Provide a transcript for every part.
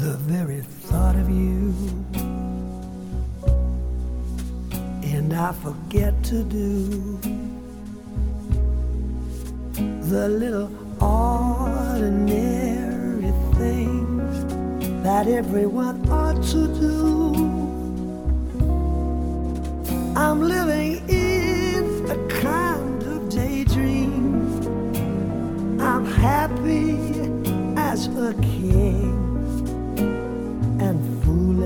the very thought of you. And I forget to do the little ordinary things that everyone ought to do. I'm living in a kind of daydream. I'm happy as a and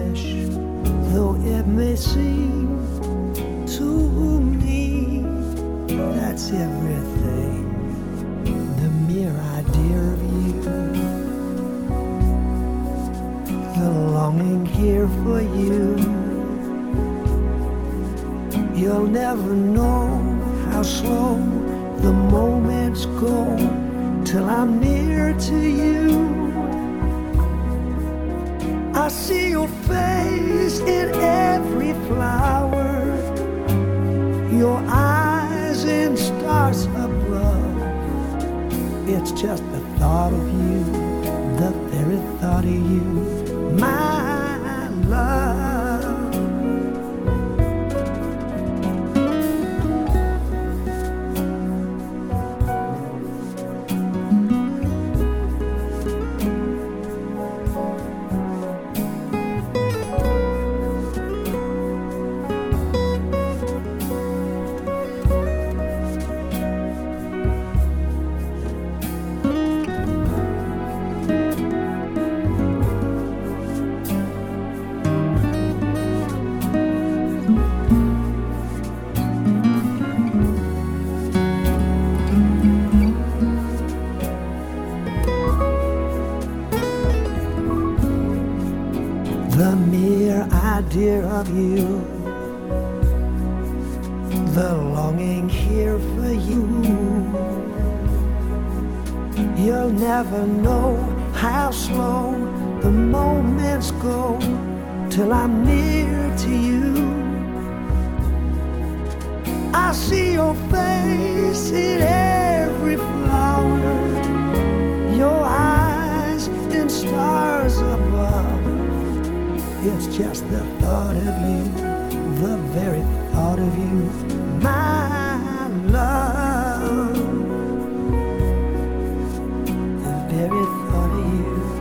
foolish though it may seem to me that's everything. The mere idea of you the longing here for you. You'll never know how slow the moments go till I'm near to you I see your face in every flower, your eyes in stars above. It's just the thought of you, the very thought of you, the mere idea of you, the longing here for you. You'll never know how slow the moments go till I'm near to you. I see your face in every flower, your eyes in stars above. It's just the thought of you, the very thought of you, my love. The very thought of you.